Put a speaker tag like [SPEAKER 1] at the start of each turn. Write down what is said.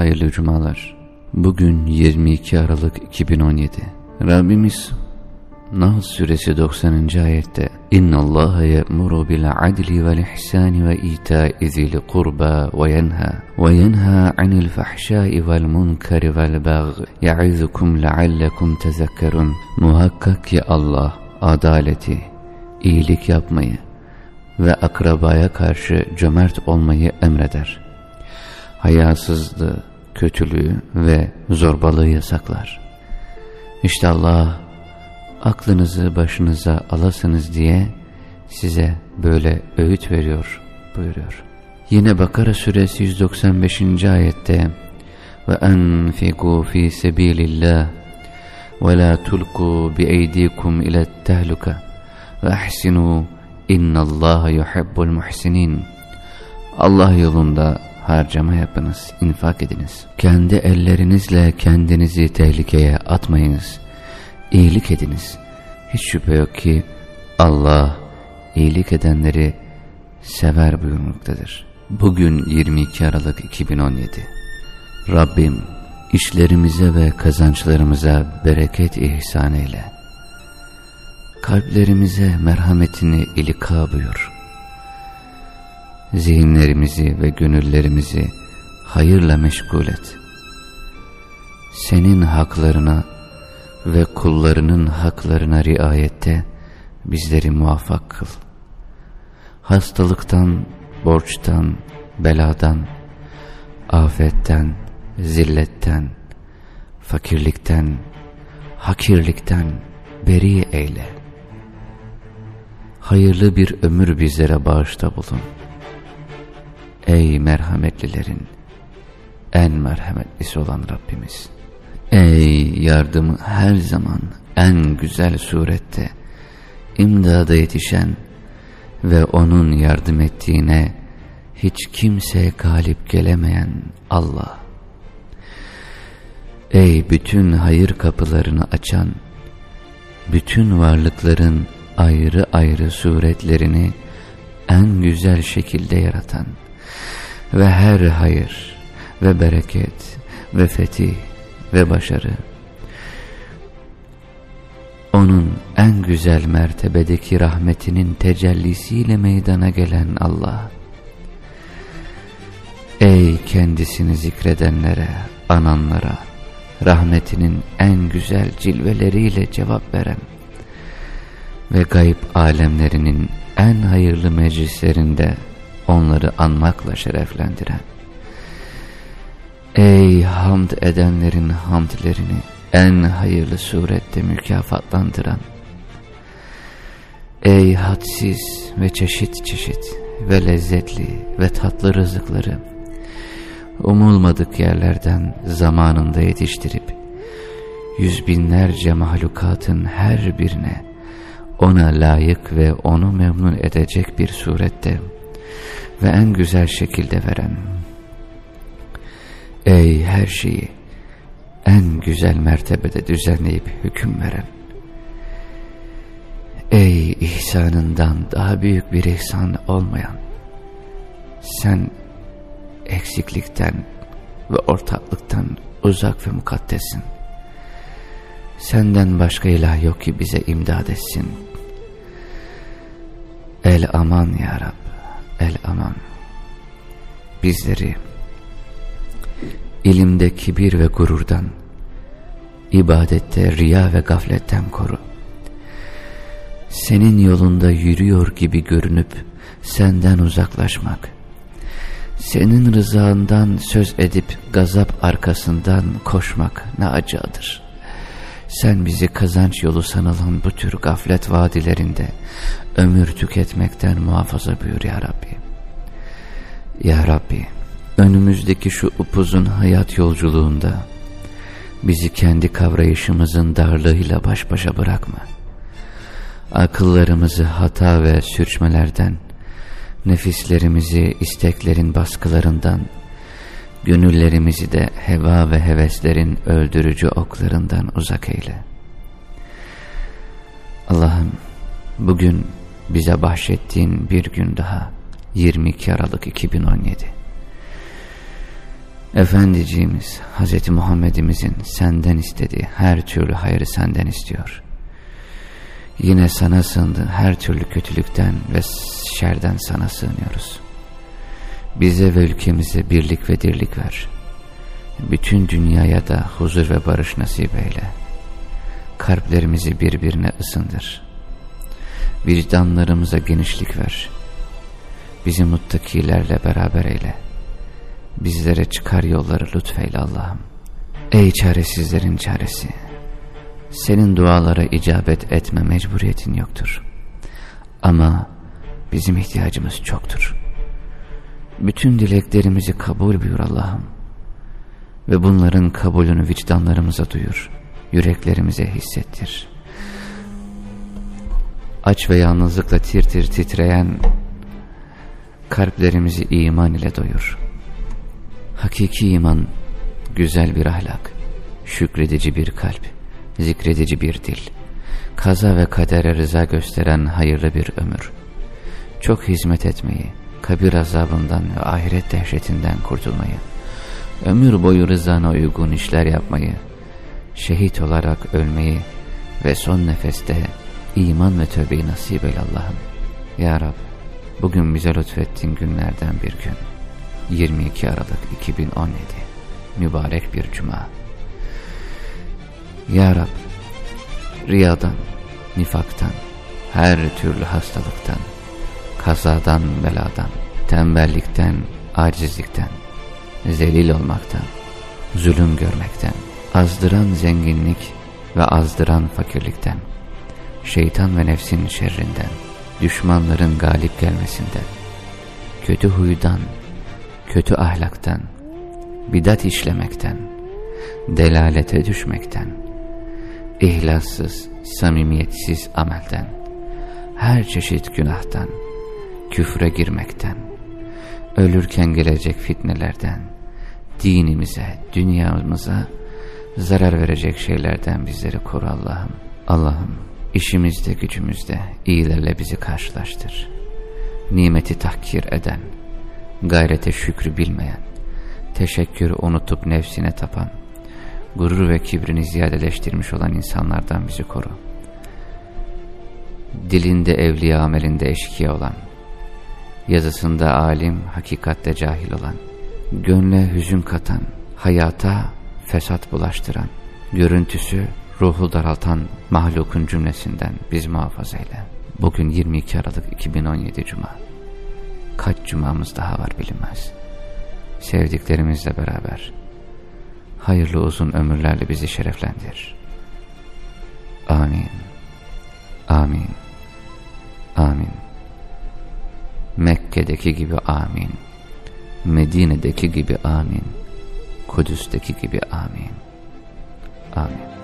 [SPEAKER 1] Hayırlı cumalar. Bugün 22 Aralık 2017. Rabbimiz Nahl suresi 90. ayette İnna Allah ye'muru bil adli vel ihsani ve ita'i zil kurba ve yenha ve yenha anil fahşai vel munkari vel bagh ya'izukum leallekum tezekkerun Muhakkak ki Allah adaleti, iyilik yapmayı ve akrabaya karşı cömert olmayı emreder. Hayasızlığı, kötülüğü ve zorbalığı yasaklar. İşte Allah aklınızı başınıza alasınız diye size böyle öğüt veriyor buyuruyor. Yine Bakara suresi 195. ayette ve enfiku fi sebilillah ve la tulku bi eydikum ila tehluka ve ahsinu innallaha yuhibbul muhsinin Allah yolunda harcama yapınız, infak ediniz. Kendi ellerinizle kendinizi tehlikeye atmayınız. İyilik ediniz. Hiç şüphe yok ki Allah iyilik edenleri sever buyurmaktadır. Bugün 22 Aralık 2017. Rabbim işlerimize ve kazançlarımıza bereket ihsan eyle. Kalplerimize merhametini ilika buyur zihinlerimizi ve gönüllerimizi hayırla meşgul et. Senin haklarına ve kullarının haklarına riayette bizleri muvaffak kıl. Hastalıktan, borçtan, beladan, afetten, zilletten, fakirlikten, hakirlikten beri eyle. Hayırlı bir ömür bizlere bağışta bulun. Ey merhametlilerin en merhametlisi olan Rabbimiz. Ey yardımı her zaman en güzel surette imdada yetişen ve onun yardım ettiğine hiç kimse galip gelemeyen Allah. Ey bütün hayır kapılarını açan, bütün varlıkların ayrı ayrı suretlerini en güzel şekilde yaratan, ve her hayır ve bereket ve fetih ve başarı onun en güzel mertebedeki rahmetinin tecellisiyle meydana gelen Allah. Ey kendisini zikredenlere ananlara rahmetinin en güzel cilveleriyle cevap veren ve gayb alemlerinin en hayırlı meclislerinde onları anmakla şereflendiren. Ey hamd edenlerin hamdlerini en hayırlı surette mükafatlandıran. Ey hadsiz ve çeşit çeşit ve lezzetli ve tatlı rızıkları umulmadık yerlerden zamanında yetiştirip yüz binlerce mahlukatın her birine ona layık ve onu memnun edecek bir surette ve en güzel şekilde veren. Ey her şeyi en güzel mertebede düzenleyip hüküm veren. Ey ihsanından daha büyük bir ihsan olmayan. Sen eksiklikten ve ortaklıktan uzak ve mukaddessin. Senden başka ilah yok ki bize imdad etsin. El aman ya Rab el aman. Bizleri ilimde kibir ve gururdan, ibadette riya ve gafletten koru. Senin yolunda yürüyor gibi görünüp senden uzaklaşmak, senin rızandan söz edip gazap arkasından koşmak ne acıdır. Sen bizi kazanç yolu sanılan bu tür gaflet vadilerinde ömür tüketmekten muhafaza buyur ya Rabbi. Ya Rabbi, önümüzdeki şu upuzun hayat yolculuğunda bizi kendi kavrayışımızın darlığıyla baş başa bırakma. Akıllarımızı hata ve sürçmelerden, nefislerimizi isteklerin baskılarından, Gönüllerimizi de heva ve heveslerin öldürücü oklarından uzak eyle. Allah'ım bugün bize bahşettiğin bir gün daha 22 Aralık 2017. Efendiciğimiz Hz. Muhammed'imizin senden istediği her türlü hayrı senden istiyor. Yine sana sığındı her türlü kötülükten ve şerden sana sığınıyoruz. Bize ve ülkemize birlik ve dirlik ver. Bütün dünyaya da huzur ve barış nasip eyle. Kalplerimizi birbirine ısındır. Vicdanlarımıza genişlik ver. Bizi muttakilerle beraber eyle. Bizlere çıkar yolları lütfeyle Allah'ım. Ey çaresizlerin çaresi. Senin dualara icabet etme mecburiyetin yoktur. Ama bizim ihtiyacımız çoktur. Bütün dileklerimizi kabul buyur Allah'ım. Ve bunların kabulünü vicdanlarımıza duyur. Yüreklerimize hissettir. Aç ve yalnızlıkla tir tir titreyen kalplerimizi iman ile doyur. Hakiki iman güzel bir ahlak, şükredici bir kalp, zikredici bir dil, kaza ve kadere rıza gösteren hayırlı bir ömür. Çok hizmet etmeyi, kabir azabından ve ahiret dehşetinden kurtulmayı, ömür boyu rızana uygun işler yapmayı, şehit olarak ölmeyi ve son nefeste iman ve tövbeyi nasip eyle Allah'ım. Ya Rab, bugün bize lütfettiğin günlerden bir gün, 22 Aralık 2017, mübarek bir cuma. Ya Rab, riyadan, nifaktan, her türlü hastalıktan, kazadan, beladan, tembellikten, acizlikten, zelil olmaktan, zulüm görmekten, azdıran zenginlik ve azdıran fakirlikten, şeytan ve nefsin şerrinden, düşmanların galip gelmesinden, kötü huydan, kötü ahlaktan, bidat işlemekten, delalete düşmekten, ihlassız, samimiyetsiz amelden, her çeşit günahtan, küfre girmekten, ölürken gelecek fitnelerden, dinimize, dünyamıza zarar verecek şeylerden bizleri koru Allah'ım. Allah'ım işimizde gücümüzde iyilerle bizi karşılaştır. Nimeti tahkir eden, gayrete şükrü bilmeyen, teşekkürü unutup nefsine tapan, gurur ve kibrini ziyadeleştirmiş olan insanlardan bizi koru. Dilinde evliya amelinde eşkiye olan, yazısında alim, hakikatte cahil olan, gönle hüzün katan, hayata fesat bulaştıran, görüntüsü ruhu daraltan mahlukun cümlesinden biz muhafaza eyle. Bugün 22 Aralık 2017 Cuma. Kaç cumamız daha var bilinmez. Sevdiklerimizle beraber hayırlı uzun ömürlerle bizi şereflendir. Amin. Amin. Amin. Mekke'deki gibi amin. Medine'deki gibi amin. Kudüs'teki gibi amin. Amin.